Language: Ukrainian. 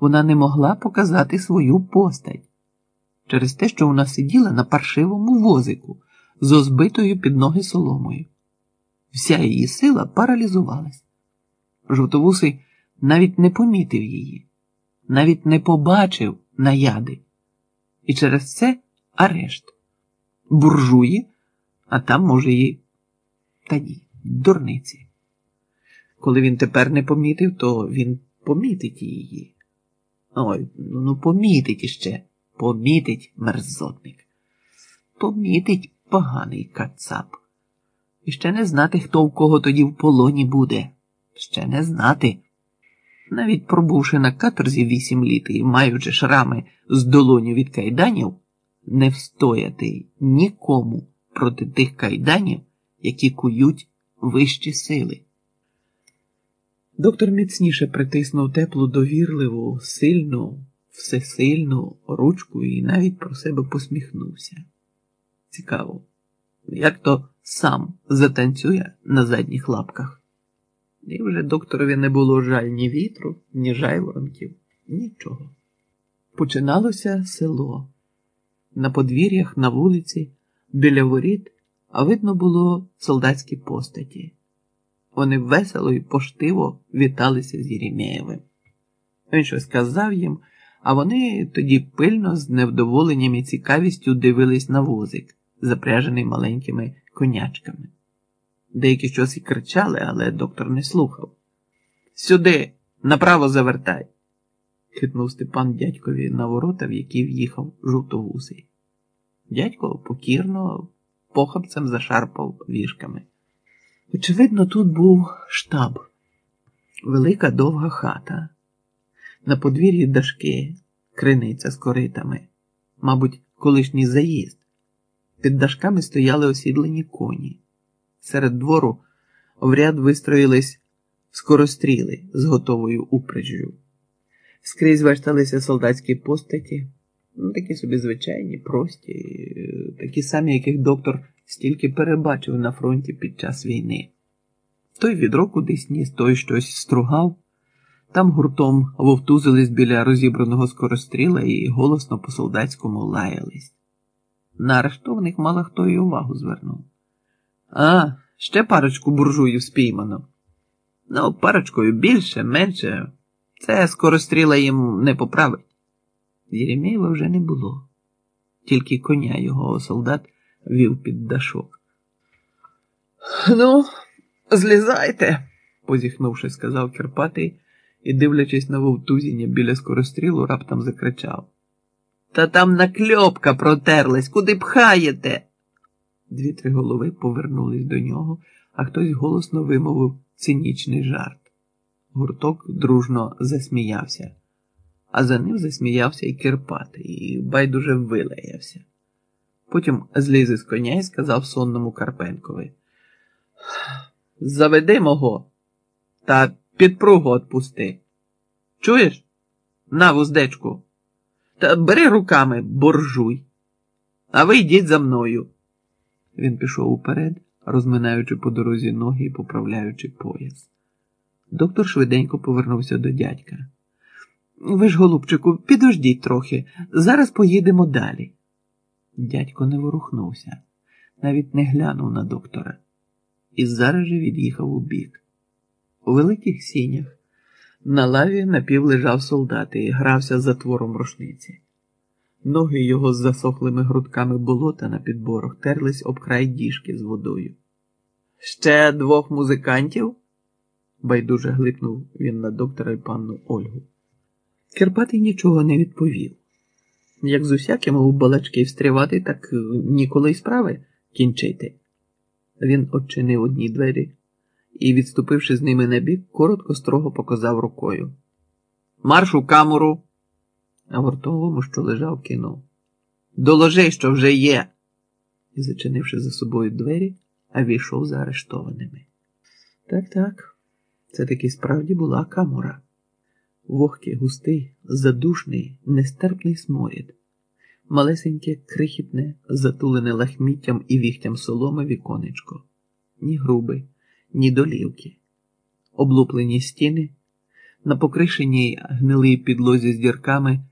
вона не могла показати свою постать через те, що вона сиділа на паршивому возику з озбитою під ноги соломою. Вся її сила паралізувалась. Жовтовусий навіть не помітив її, навіть не побачив наяди. І через це арешт. Буржуї, а там, може, і та ні, дурниці. Коли він тепер не помітив, то він помітить її. Ой, ну помітить іще, помітить мерзотник. Помітить поганий кацап. І ще не знати, хто в кого тоді в полоні буде. Ще не знати. Навіть пробувши на каторзі вісім літ і маючи шрами з долоню від кайданів, не встояти нікому проти тих кайданів, які кують вищі сили. Доктор міцніше притиснув теплу, довірливу, сильну, всесильну ручку і навіть про себе посміхнувся. Цікаво, як то сам затанцює на задніх лапках. І вже докторові не було жаль ні вітру, ні жайворонків, нічого. Починалося село. На подвір'ях, на вулиці, біля воріт, а видно було солдатські постаті. Вони весело і поштиво віталися з Єремєєвим. Він щось сказав їм, а вони тоді пильно з невдоволенням і цікавістю дивились на возик, запряжений маленькими конячками. Деякі щось і кричали, але доктор не слухав. Сюди, направо завертай, хитнув Степан дядькові на ворота, в які в'їхав жовтовусий. Дядько покірно похапцем зашарпав вішками. Очевидно, тут був штаб, велика довга хата, на подвір'ї дашки, криниця з коритами, мабуть, колишній заїзд. Під дашками стояли осідлені коні. Серед двору в ряд вистроїлись скоростріли з готовою упряжжю. Скрізь вешталися солдатські постаті, ну, такі собі звичайні, прості, такі самі, яких доктор стільки перебачив на фронті під час війни. Той відро кудись ніс, той щось стругав, там гуртом вовтузились біля розібраного скоростріла і голосно по солдатському лаялись. На арештованих мало хто й увагу звернув. А, ще парочку буржуїв спіймано. Ну, парочкою більше, менше. Це скоростріла їм не поправить. Єремєєва вже не було, тільки коня його солдат вів під дашок. Ну, злізайте, позіхнувши, сказав Кирпатий і, дивлячись на вовтузіння біля скорострілу, раптом закричав. Та там накльопка протерлась, куди пхаєте? Дві-три голови повернулись до нього, а хтось голосно вимовив цинічний жарт. Гурток дружно засміявся, а за ним засміявся і Кирпатий, і байдуже вилаявся. Потім зліз із коня і сказав сонному Карпенкові. Заведи мого та підпругу отпусти. Чуєш? На вуздечку. Та бери руками, боржуй. А ви йдіть за мною. Він пішов уперед, розминаючи по дорозі ноги і поправляючи пояс. Доктор швиденько повернувся до дядька. Ви ж, голубчику, підождіть трохи, зараз поїдемо далі. Дядько не ворухнувся, навіть не глянув на доктора і зараз же від'їхав у бік. У великих сінях на лаві напівлежав солдат і грався з затвором рушниці. Ноги його з засохлими грудками болота на підборах терлись об край діжки з водою. Ще двох музикантів? байдуже глипнув він на доктора й панну Ольгу. Кирпатий нічого не відповів. Як з усякими у балачки встрівати, так ніколи й справи кінчити. Він очинив одні двері і, відступивши з ними на бік, коротко строго показав рукою. Марш у камеру. А вартовому, що лежав, кинув. Доложи, що вже є. І, зачинивши за собою двері, а війшов за арештованими. Так, так, це таки справді була камера. Вогкий, густий, задушний, нестерпний сморід, малесеньке, крихітне, затулене лахміттям і віхтям соломи віконечко, ні груби, ні долівки, облуплені стіни, На покришеній гнилій підлозі з дірками